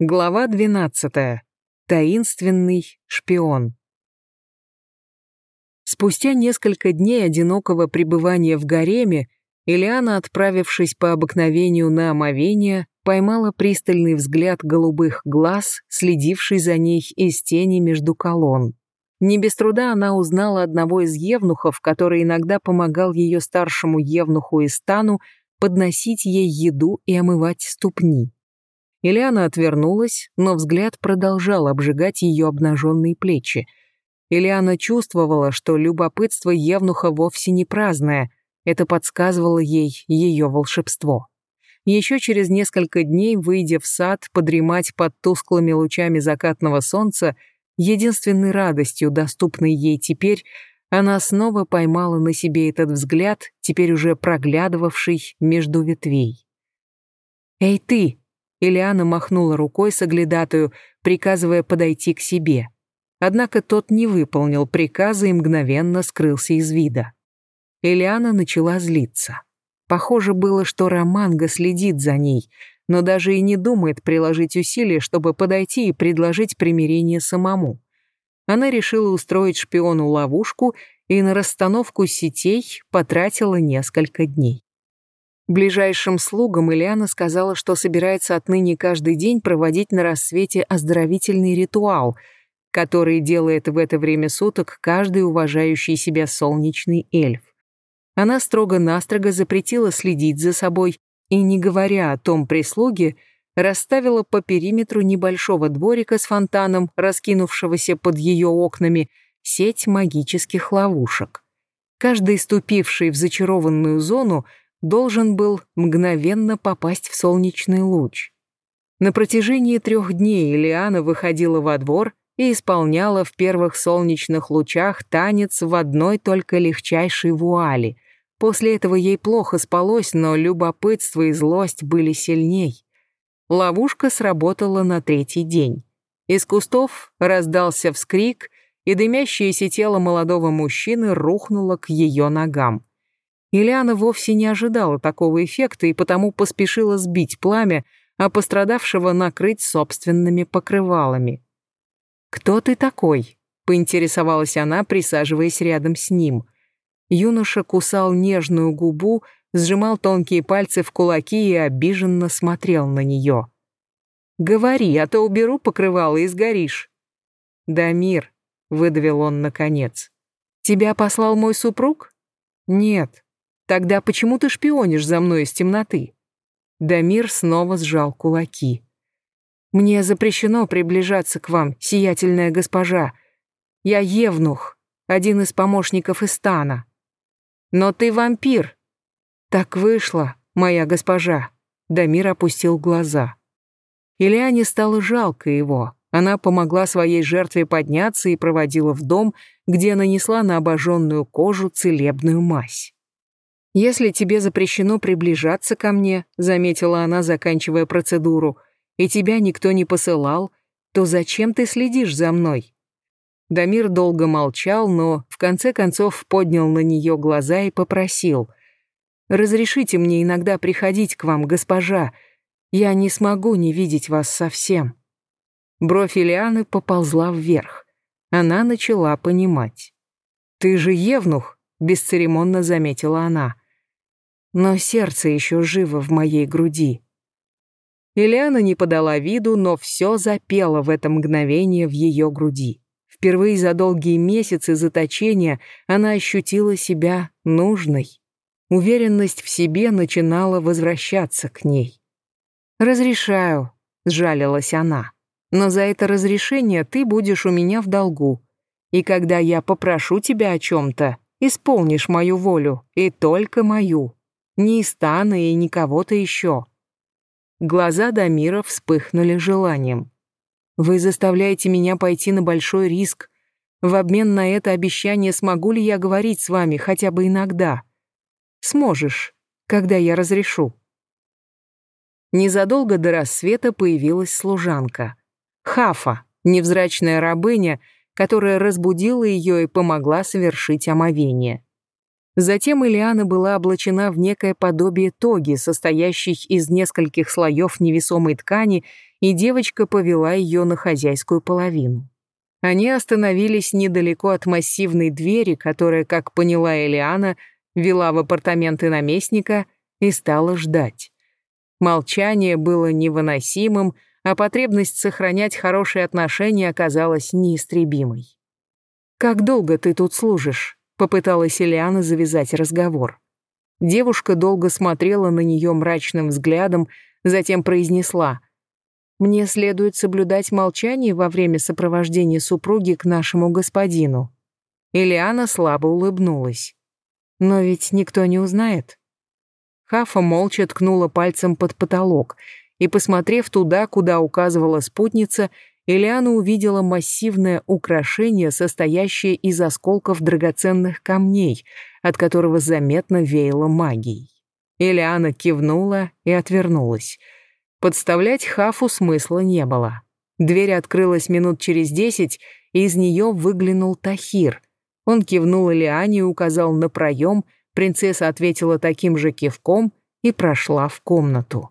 Глава 12. Таинственный шпион. Спустя несколько дней одинокого пребывания в гареме, Ильяна, отправившись по обыкновению на омовение, поймала пристальный взгляд голубых глаз, следивший за ней из тени между колонн. Не без труда она узнала одного из евнухов, который иногда помогал ее старшему евнуху Истану подносить ей еду и омывать ступни. Ильяна отвернулась, но взгляд продолжал обжигать ее обнаженные плечи. Ильяна чувствовала, что любопытство Евнуха вовсе не праздное, это подсказывало ей ее волшебство. Еще через несколько дней, выйдя в сад, подремать под тусклыми лучами закатного солнца, единственной радостью, доступной ей теперь, она снова поймала на себе этот взгляд, теперь уже проглядывавший между ветвей. «Эй ты!» Ильяна махнула рукой соглядатую, приказывая подойти к себе. Однако тот не выполнил приказа и мгновенно скрылся из вида. Ильяна начала злиться. Похоже было, что Романго следит за ней, но даже и не думает приложить усилия, чтобы подойти и предложить примирение самому. Она решила устроить шпиону ловушку и на расстановку сетей потратила несколько дней. Ближайшим слугам Ильяна сказала, что собирается отныне каждый день проводить на рассвете оздоровительный ритуал, который делает в это время суток каждый уважающий себя солнечный эльф. Она строго-настрого запретила следить за собой и, не говоря о том прислуге, расставила по периметру небольшого дворика с фонтаном, раскинувшегося под ее окнами, сеть магических ловушек. Каждый, ступивший в зачарованную зону, должен был мгновенно попасть в солнечный луч. На протяжении трех дней Элиана выходила во двор и исполняла в первых солнечных лучах танец в одной только легчайшей вуали. После этого ей плохо спалось, но любопытство и злость были сильней. Ловушка сработала на третий день. Из кустов раздался вскрик, и дымящееся тело молодого мужчины рухнуло к ее ногам. Ильяна вовсе не ожидала такого эффекта и потому поспешила сбить пламя, а пострадавшего накрыть собственными покрывалами. «Кто ты такой?» — поинтересовалась она, присаживаясь рядом с ним. Юноша кусал нежную губу, сжимал тонкие пальцы в кулаки и обиженно смотрел на нее. «Говори, а то уберу покрывало и сгоришь». «Дамир», — выдавил он наконец. «Тебя послал мой супруг?» «Нет», Тогда почему ты шпионишь за мной из темноты?» Дамир снова сжал кулаки. «Мне запрещено приближаться к вам, сиятельная госпожа. Я Евнух, один из помощников Истана. Но ты вампир». «Так вышло, моя госпожа». Дамир опустил глаза. Ильяне стало жалко его. Она помогла своей жертве подняться и проводила в дом, где нанесла на обожженную кожу целебную мазь. «Если тебе запрещено приближаться ко мне», — заметила она, заканчивая процедуру, «и тебя никто не посылал, то зачем ты следишь за мной?» Дамир долго молчал, но в конце концов поднял на нее глаза и попросил. «Разрешите мне иногда приходить к вам, госпожа. Я не смогу не видеть вас совсем». Бровь Ильяны поползла вверх. Она начала понимать. «Ты же евнух», — бесцеремонно заметила она. «Но сердце еще живо в моей груди». Ильяна не подала виду, но все запело в это мгновение в ее груди. Впервые за долгие месяцы заточения она ощутила себя нужной. Уверенность в себе начинала возвращаться к ней. «Разрешаю», — сжалилась она, «но за это разрешение ты будешь у меня в долгу. И когда я попрошу тебя о чем-то, Исполнишь мою волю, и только мою. Не Истана и не кого-то еще». Глаза Дамира вспыхнули желанием. «Вы заставляете меня пойти на большой риск. В обмен на это обещание смогу ли я говорить с вами хотя бы иногда? Сможешь, когда я разрешу». Незадолго до рассвета появилась служанка. Хафа, невзрачная рабыня, которая разбудила ее и помогла совершить омовение. Затем Илиана была облачена в некое подобие тоги, состоящей из нескольких слоев невесомой ткани и девочка повела ее на хозяйскую половину. Они остановились недалеко от массивной двери, которая, как поняла Элиана, вела в апартаменты наместника и стала ждать. Молчание было невыносимым, а потребность сохранять хорошие отношения оказалась неистребимой. «Как долго ты тут служишь?» — попыталась Элиана завязать разговор. Девушка долго смотрела на нее мрачным взглядом, затем произнесла «Мне следует соблюдать молчание во время сопровождения супруги к нашему господину». Элиана слабо улыбнулась. «Но ведь никто не узнает». Хафа молча ткнула пальцем под потолок, и, посмотрев туда, куда указывала спутница, Элиана увидела массивное украшение, состоящее из осколков драгоценных камней, от которого заметно веяло магией. Элиана кивнула и отвернулась. Подставлять Хафу смысла не было. Дверь открылась минут через десять, и из нее выглянул Тахир. Он кивнул Элиане и указал на проем — Принцесса ответила таким же кивком и прошла в комнату.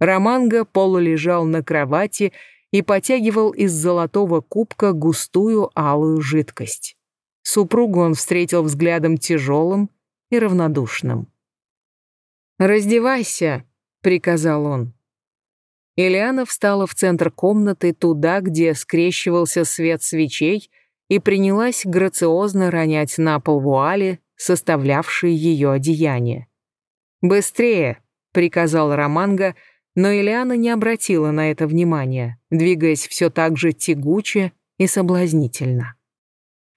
Романго полулежал на кровати и потягивал из золотого кубка густую алую жидкость. Супругу он встретил взглядом тяжелым и равнодушным. «Раздевайся», — приказал он. Ильяна встала в центр комнаты, туда, где скрещивался свет свечей, и принялась грациозно ронять на пол вуали, составлявшие ее одеяние. «Быстрее!» — приказал Романго, но Ильяна не обратила на это внимания, двигаясь все так же тягуче и соблазнительно.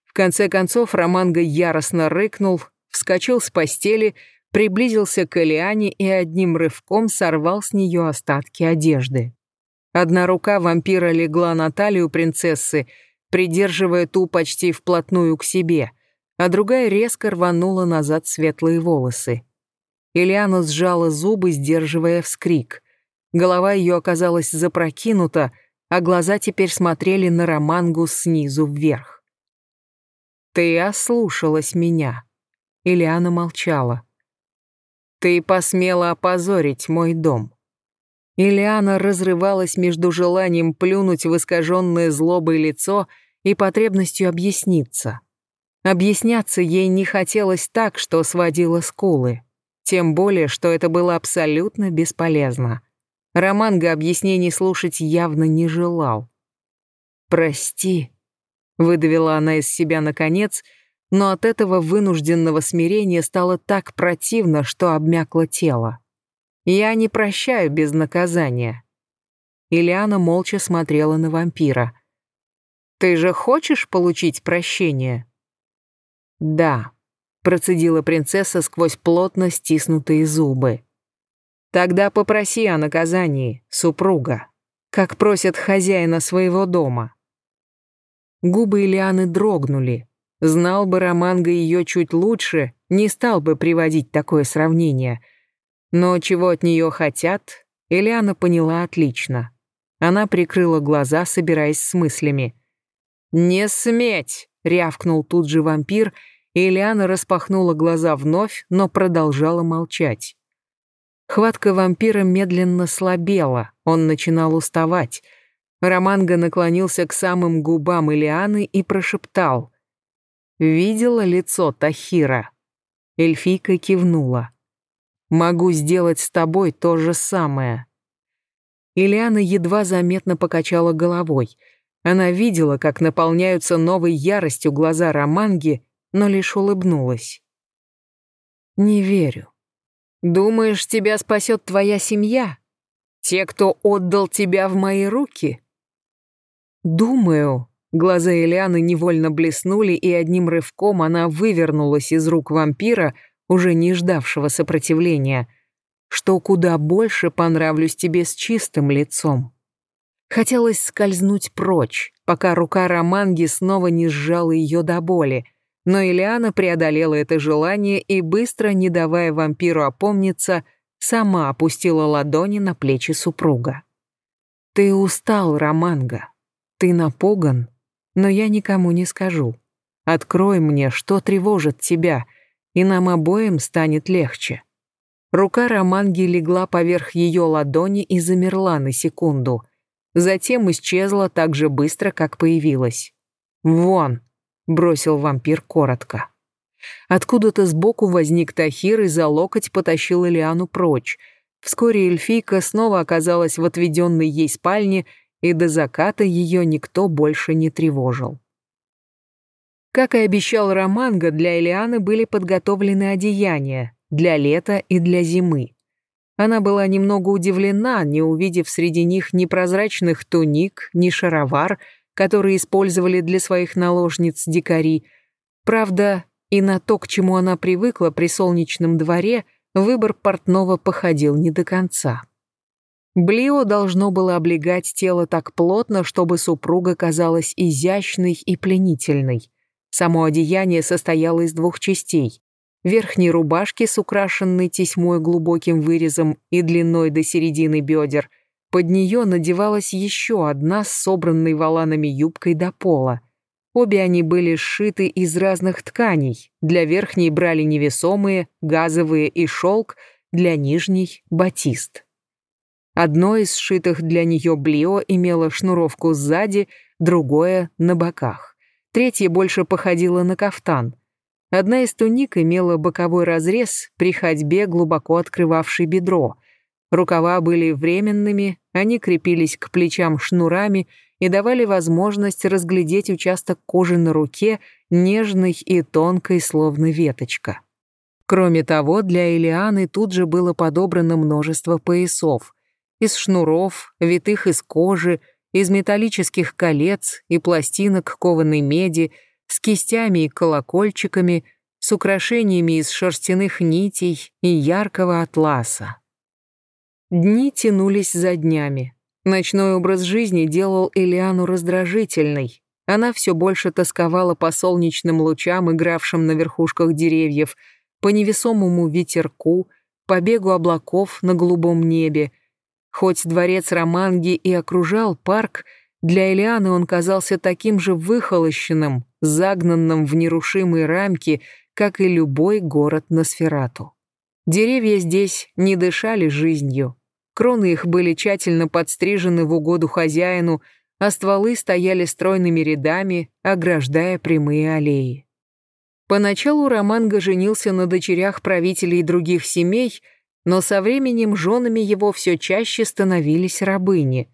В конце концов Романго яростно рыкнул, вскочил с постели, приблизился к Элиане и одним рывком сорвал с нее остатки одежды. Одна рука вампира легла на талию принцессы, придерживая ту почти вплотную к себе — а другая резко рванула назад светлые волосы. Ильяна сжала зубы, сдерживая вскрик. Голова ее оказалась запрокинута, а глаза теперь смотрели на Романгу снизу вверх. «Ты ослушалась меня», — Ильяна молчала. «Ты посмела опозорить мой дом». Ильяна разрывалась между желанием плюнуть в искаженное злобой лицо и потребностью объясниться. Объясняться ей не хотелось так, что сводило скулы. Тем более, что это было абсолютно бесполезно. Романго объяснений слушать явно не желал. «Прости», — выдавила она из себя наконец, но от этого вынужденного смирения стало так противно, что обмякло тело. «Я не прощаю без наказания». Ильяна молча смотрела на вампира. «Ты же хочешь получить прощение?» «Да», — процедила принцесса сквозь плотно стиснутые зубы. «Тогда попроси о наказании, супруга, как просят хозяина своего дома». Губы Ильяны дрогнули. Знал бы Романго ее чуть лучше, не стал бы приводить такое сравнение. Но чего от нее хотят, Ильяна поняла отлично. Она прикрыла глаза, собираясь с мыслями. «Не сметь!» — рявкнул тут же вампир — Ильяна распахнула глаза вновь, но продолжала молчать. Хватка вампира медленно слабела, он начинал уставать. Романго наклонился к самым губам Ильяны и прошептал. «Видела лицо Тахира?» Эльфийка кивнула. «Могу сделать с тобой то же самое». Ильяна едва заметно покачала головой. Она видела, как наполняются новой яростью глаза Романги, но лишь улыбнулась. «Не верю. Думаешь, тебя спасет твоя семья? Те, кто отдал тебя в мои руки?» «Думаю». Глаза Элианы невольно блеснули, и одним рывком она вывернулась из рук вампира, уже не ждавшего сопротивления, что куда больше понравлюсь тебе с чистым лицом. Хотелось скользнуть прочь, пока рука Романги снова не сжала ее до боли, но Ильяна преодолела это желание и, быстро, не давая вампиру опомниться, сама опустила ладони на плечи супруга. «Ты устал, Романго. Ты напуган, но я никому не скажу. Открой мне, что тревожит тебя, и нам обоим станет легче». Рука Романги легла поверх ее ладони и замерла на секунду. затем исчезла так же быстро, как появилась. «Вон!» — бросил вампир коротко. Откуда-то сбоку возник Тахир и за локоть потащил Элиану прочь. Вскоре эльфийка снова оказалась в отведенной ей спальне, и до заката ее никто больше не тревожил. Как и обещал Романго, для Элианы были подготовлены одеяния для лета и для зимы. Она была немного удивлена, не увидев среди них ни прозрачных туник, ни шаровар, которые использовали для своих наложниц дикари. Правда, и на то, к чему она привыкла при солнечном дворе, выбор портного походил не до конца. Блио должно было облегать тело так плотно, чтобы супруга казалась изящной и пленительной. Само одеяние состояло из двух частей. Верхней рубашки с украшенной тесьмой глубоким вырезом и длиной до середины бедер. Под нее надевалась еще одна с собранной валанами юбкой до пола. Обе они были сшиты из разных тканей. Для верхней брали невесомые, газовые и шелк, для нижней — батист. Одно из сшитых для нее блио имело шнуровку сзади, другое — на боках третья больше походила на кафтан. Одна из туник имела боковой разрез, при ходьбе глубоко открывавший бедро. Рукава были временными, они крепились к плечам шнурами и давали возможность разглядеть участок кожи на руке, нежной и тонкой, словно веточка. Кроме того, для Элианы тут же было подобрано множество поясов. Из шнуров, витых из кожи, из металлических колец и пластинок кованой меди, с кистями и колокольчиками, с украшениями из шерстяных нитей и яркого атласа. Дни тянулись за днями. Ночной образ жизни делал Элиану раздражительной. Она все больше тосковала по солнечным лучам, игравшим на верхушках деревьев, по невесомому ветерку, по бегу облаков на голубом небе — Хоть дворец Романги и окружал парк, для Элианы он казался таким же выхолощенным, загнанным в нерушимые рамки, как и любой город на Сферату. Деревья здесь не дышали жизнью. Кроны их были тщательно подстрижены в угоду хозяину, а стволы стояли стройными рядами, ограждая прямые аллеи. Поначалу Романго женился на дочерях правителей других семей — но со временем женами его все чаще становились рабыни.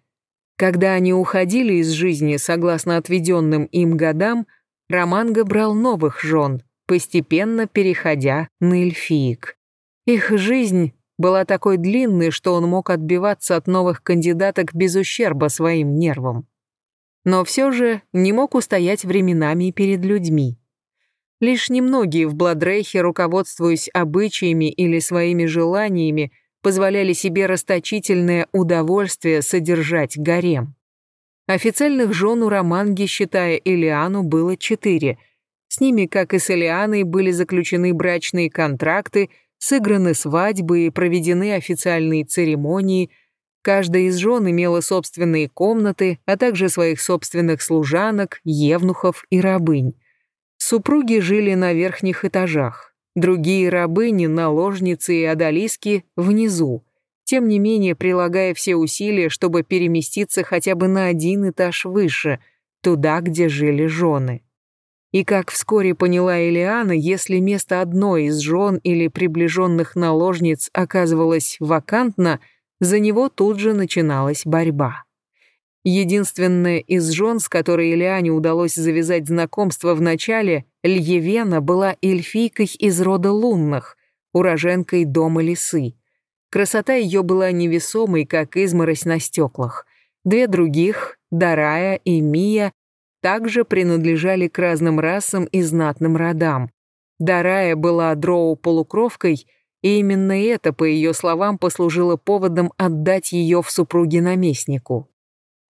Когда они уходили из жизни согласно отведенным им годам, Романго брал новых жен, постепенно переходя на эльфиек. Их жизнь была такой длинной, что он мог отбиваться от новых кандидаток без ущерба своим нервам. Но все же не мог устоять временами перед людьми. Лишь немногие в Бладрейхе, руководствуясь обычаями или своими желаниями, позволяли себе расточительное удовольствие содержать гарем. Официальных жен у Романги, считая Илиану, было четыре. С ними, как и с Илианой, были заключены брачные контракты, сыграны свадьбы и проведены официальные церемонии. Каждая из жен имела собственные комнаты, а также своих собственных служанок, евнухов и рабынь. Супруги жили на верхних этажах, другие рабыни, наложницы и одолиски внизу, тем не менее прилагая все усилия, чтобы переместиться хотя бы на один этаж выше, туда, где жили жены. И как вскоре поняла Элиана, если место одной из жен или приближенных наложниц оказывалось вакантно, за него тут же начиналась борьба. Единственная из жен, с которой Элиане удалось завязать знакомство в начале, Льевена была эльфийкой из рода лунных, уроженкой дома лисы. Красота ее была невесомой, как изморозь на стеклах. Две других, Дарая и Мия, также принадлежали к разным расам и знатным родам. Дарая была дроу-полукровкой, и именно это, по ее словам, послужило поводом отдать ее в супруги наместнику.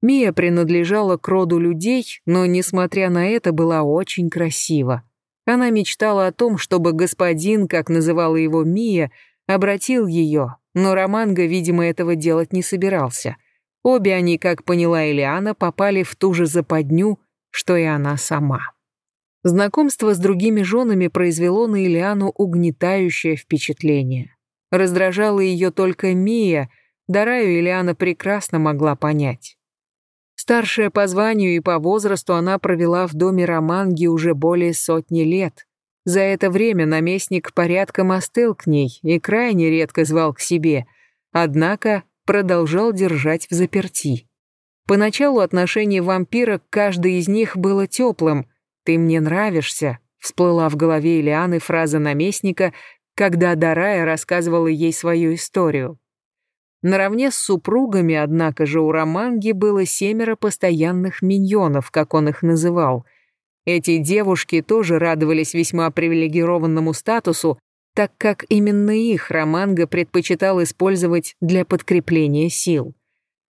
Мия принадлежала к роду людей, но, несмотря на это, была очень красива. Она мечтала о том, чтобы господин, как называла его Мия, обратил ее, но Романго, видимо, этого делать не собирался. Обе они, как поняла Элиана, попали в ту же западню, что и она сама. Знакомство с другими женами произвело на Илиану угнетающее впечатление. Раздражала ее только Мия, Дараю Илиана прекрасно могла понять. Старшая по званию и по возрасту она провела в доме Романги уже более сотни лет. За это время наместник порядком остыл к ней и крайне редко звал к себе, однако продолжал держать в заперти. Поначалу отношение вампира к каждой из них было теплым. «Ты мне нравишься», — всплыла в голове Ильяны фраза наместника, когда Дарая рассказывала ей свою историю. Наравне с супругами, однако же, у Романги было семеро постоянных миньонов, как он их называл. Эти девушки тоже радовались весьма привилегированному статусу, так как именно их Романга предпочитал использовать для подкрепления сил.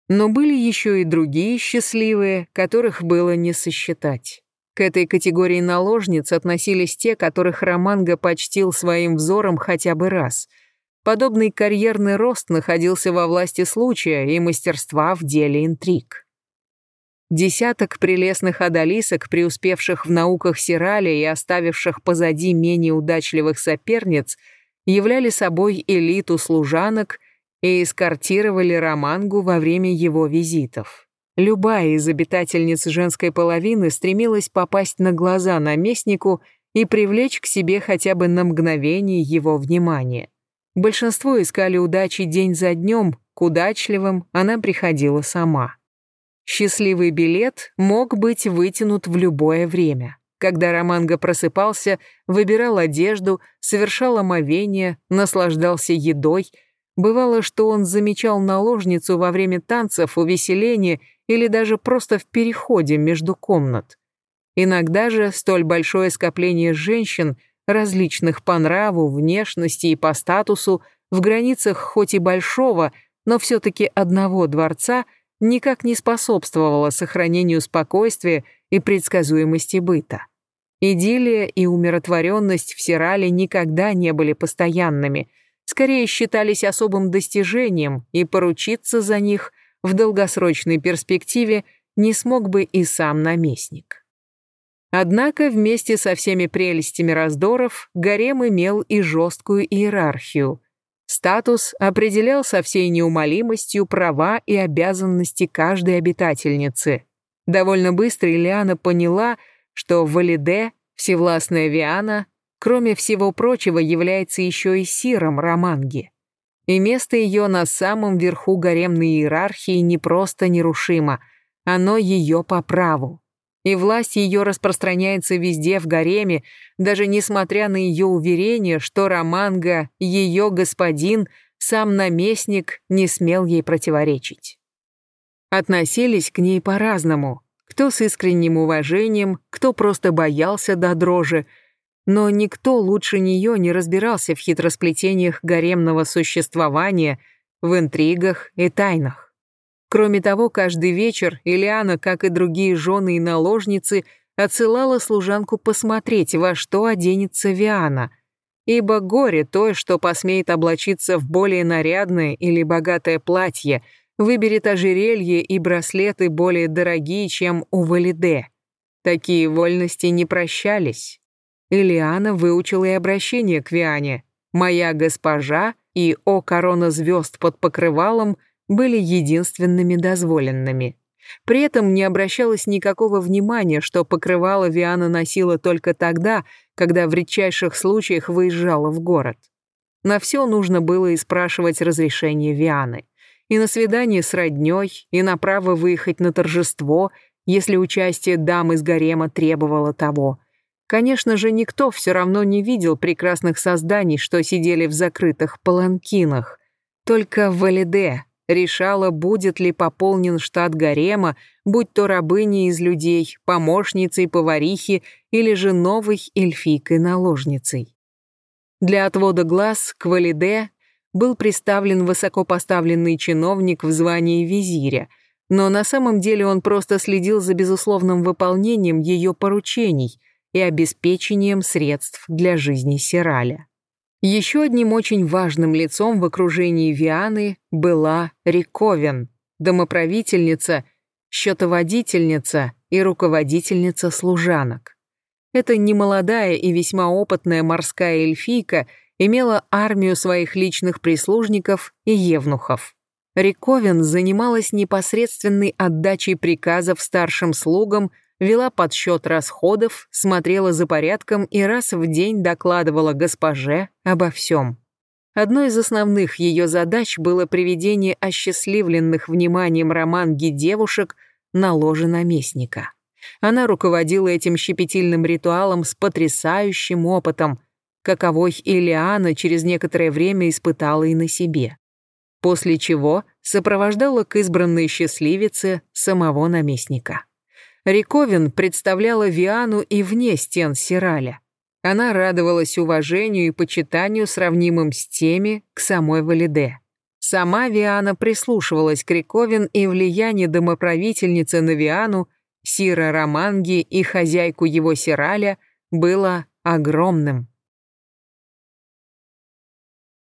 Но были еще и другие счастливые, которых было не сосчитать. К этой категории наложниц относились те, которых Романго почтил своим взором хотя бы раз. Подобный карьерный рост находился во власти случая и мастерства в деле интриг. Десяток прелестных одолисок, преуспевших в науках Сираля и оставивших позади менее удачливых соперниц, являли собой элиту служанок и эскортировали Романгу во время его визитов. Любая из обитательниц женской половины стремилась попасть на глаза наместнику и привлечь к себе хотя бы на мгновение его внимание. Большинство искали удачи день за днем, к удачливым она приходила сама. Счастливый билет мог быть вытянут в любое время. Когда Романго просыпался, выбирал одежду, совершал омовение, наслаждался едой – Бывало, что он замечал наложницу во время танцев, увеселения или даже просто в переходе между комнат. Иногда же столь большое скопление женщин, различных по нраву, внешности и по статусу, в границах хоть и большого, но все-таки одного дворца, никак не способствовало сохранению спокойствия и предсказуемости быта. Идиллия и умиротворенность в Сирале никогда не были постоянными – скорее считались особым достижением, и поручиться за них в долгосрочной перспективе не смог бы и сам наместник. Однако вместе со всеми прелестями раздоров гарем имел и жесткую иерархию. Статус определял со всей неумолимостью права и обязанности каждой обитательницы. Довольно быстро Ильяна поняла, что Валиде, всевластная Виана, кроме всего прочего, является еще и сиром Романги. И место ее на самом верху гаремной иерархии не просто нерушимо, оно ее по праву. И власть ее распространяется везде в гареме, даже несмотря на ее уверение, что Романга, ее господин, сам наместник, не смел ей противоречить. Относились к ней по-разному, кто с искренним уважением, кто просто боялся до дрожи, но никто лучше нее не разбирался в хитросплетениях гаремного существования, в интригах и тайнах. Кроме того, каждый вечер Ильяна, как и другие жены и наложницы, отсылала служанку посмотреть, во что оденется Виана, ибо горе то, что посмеет облачиться в более нарядное или богатое платье, выберет ожерелье и браслеты более дорогие, чем у Валиде. Такие вольности не прощались. Элиана выучила и обращение к Виане. «Моя госпожа» и «О корона звезд под покрывалом» были единственными дозволенными. При этом не обращалось никакого внимания, что покрывало Виана носила только тогда, когда в редчайших случаях выезжала в город. На все нужно было и спрашивать разрешение Вианы. И на свидание с роднёй, и на право выехать на торжество, если участие дам из гарема требовало того – Конечно же, никто все равно не видел прекрасных созданий, что сидели в закрытых паланкинах. Только Валиде решала, будет ли пополнен штат гарема, будь то рабыни из людей, помощницей поварихи или же новой эльфийкой-наложницей. Для отвода глаз к Валиде был представлен высокопоставленный чиновник в звании визиря, но на самом деле он просто следил за безусловным выполнением ее поручений – и обеспечением средств для жизни Сираля. Еще одним очень важным лицом в окружении Вианы была Риковен, домоправительница, счетоводительница и руководительница служанок. Эта немолодая и весьма опытная морская эльфийка имела армию своих личных прислужников и евнухов. Риковин занималась непосредственной отдачей приказов старшим слугам, вела подсчет расходов, смотрела за порядком и раз в день докладывала госпоже обо всем. Одной из основных ее задач было приведение осчастливленных вниманием романги девушек на ложе наместника. Она руководила этим щепетильным ритуалом с потрясающим опытом, каковой Илиана через некоторое время испытала и на себе. После чего сопровождала к избранной счастливице самого наместника. Риковин представляла Виану и вне стен Сираля. Она радовалась уважению и почитанию, сравнимым с теми к самой Валиде. Сама Виана прислушивалась к Риковин, и влияние домоправительницы на Виану, Сира Романги и хозяйку его Сираля было огромным.